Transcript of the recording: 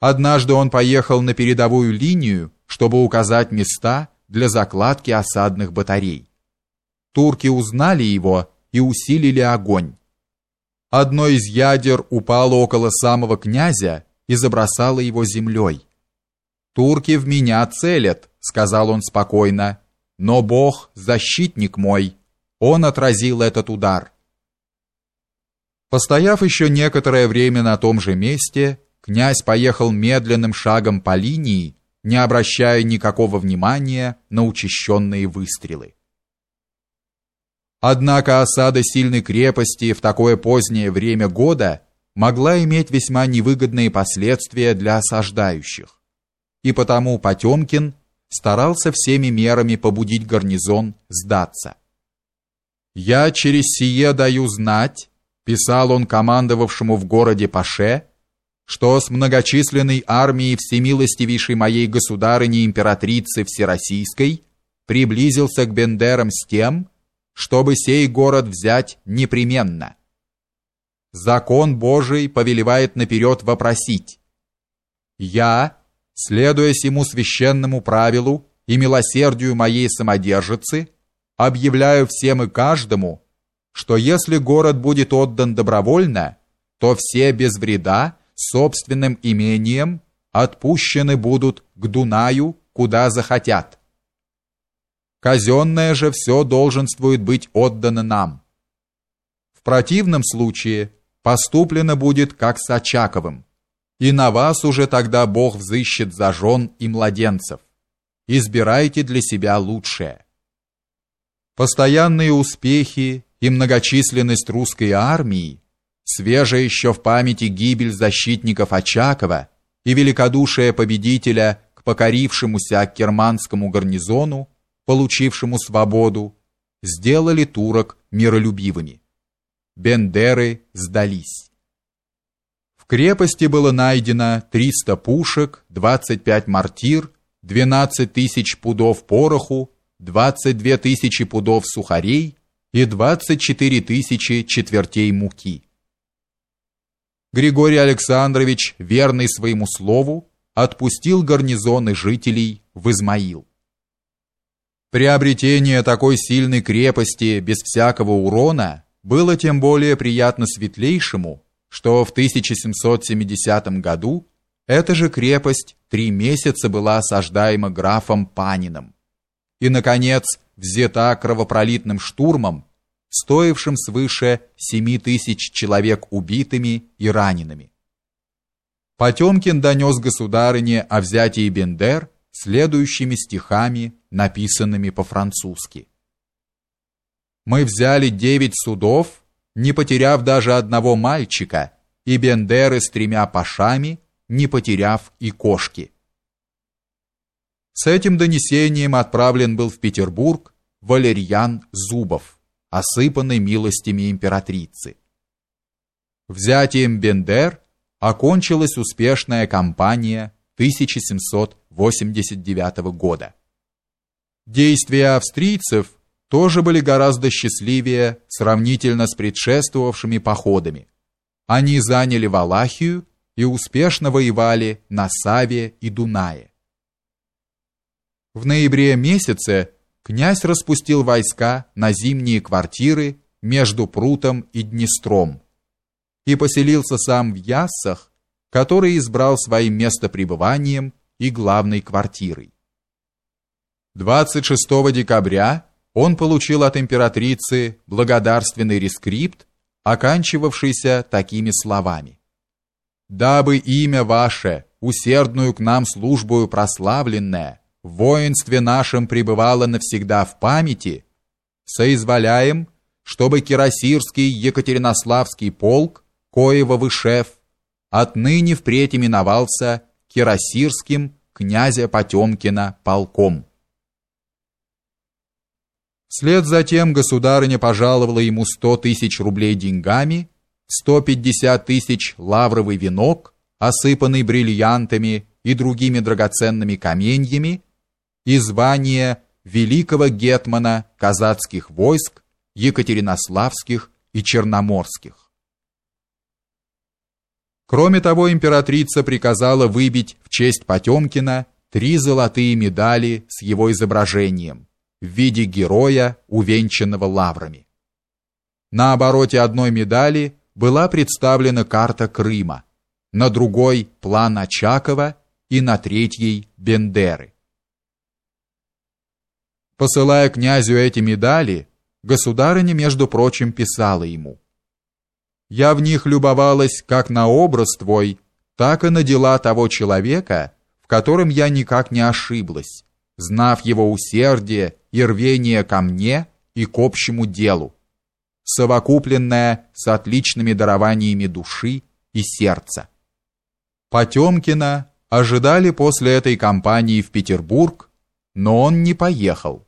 Однажды он поехал на передовую линию, чтобы указать места для закладки осадных батарей. Турки узнали его и усилили огонь. Одно из ядер упало около самого князя и забросало его землей. «Турки в меня целят», — сказал он спокойно, — «но Бог — защитник мой, он отразил этот удар». Постояв еще некоторое время на том же месте, князь поехал медленным шагом по линии, не обращая никакого внимания на учащенные выстрелы. Однако осада сильной крепости в такое позднее время года могла иметь весьма невыгодные последствия для осаждающих. И потому Потемкин старался всеми мерами побудить гарнизон сдаться. «Я через сие даю знать», — писал он командовавшему в городе Паше, что с многочисленной армией всемилостивейшей моей государыни императрицы Всероссийской приблизился к Бендерам с тем, чтобы сей город взять непременно. Закон Божий повелевает наперед вопросить. Я, следуя сему священному правилу и милосердию моей самодержицы, объявляю всем и каждому, что если город будет отдан добровольно, то все без вреда собственным имением отпущены будут к Дунаю, куда захотят казенное же все долженствует быть отдано нам. В противном случае поступлено будет как с Очаковым, и на вас уже тогда Бог взыщет за жен и младенцев. Избирайте для себя лучшее. Постоянные успехи и многочисленность русской армии, свежая еще в памяти гибель защитников Очакова и великодушие победителя к покорившемуся керманскому гарнизону, получившему свободу, сделали турок миролюбивыми. Бендеры сдались. В крепости было найдено 300 пушек, 25 мортир, 12 тысяч пудов пороху, 22 тысячи пудов сухарей и 24 тысячи четвертей муки. Григорий Александрович, верный своему слову, отпустил гарнизоны жителей в Измаил. Приобретение такой сильной крепости без всякого урона было тем более приятно светлейшему, что в 1770 году эта же крепость три месяца была осаждаема графом Паниным и, наконец, взята кровопролитным штурмом, стоившим свыше 7 тысяч человек убитыми и ранеными. Потемкин донес государыне о взятии Бендер следующими стихами, написанными по-французски. Мы взяли девять судов, не потеряв даже одного мальчика, и Бендеры с тремя пашами, не потеряв и кошки. С этим донесением отправлен был в Петербург Валерьян Зубов, осыпанный милостями императрицы. Взятием Бендер окончилась успешная кампания 1789 года. Действия австрийцев тоже были гораздо счастливее сравнительно с предшествовавшими походами. Они заняли Валахию и успешно воевали на Саве и Дунае. В ноябре месяце князь распустил войска на зимние квартиры между Прутом и Днестром и поселился сам в Яссах который избрал своим местопребыванием и главной квартирой. 26 декабря он получил от императрицы благодарственный рескрипт, оканчивавшийся такими словами: "Дабы имя ваше, усердную к нам службою прославленное, в воинстве нашем пребывало навсегда в памяти, соизволяем, чтобы Кирасирский Екатеринославский полк, коего вы шеф, отныне впредь именовался Кирасирским князя Потемкина полком. Вслед за тем государыня пожаловала ему сто тысяч рублей деньгами, сто пятьдесят тысяч лавровый венок, осыпанный бриллиантами и другими драгоценными каменьями, и звание великого гетмана казацких войск, екатеринославских и черноморских. Кроме того, императрица приказала выбить в честь Потемкина три золотые медали с его изображением в виде героя, увенчанного лаврами. На обороте одной медали была представлена карта Крыма, на другой план Очакова и на третьей Бендеры. Посылая князю эти медали, государыня, между прочим, писала ему: "Я в них любовалась как на образ твой, так и на дела того человека, в котором я никак не ошиблась, знав его усердие и рвение ко мне и к общему делу, совокупленное с отличными дарованиями души и сердца. Потемкина ожидали после этой кампании в Петербург, но он не поехал.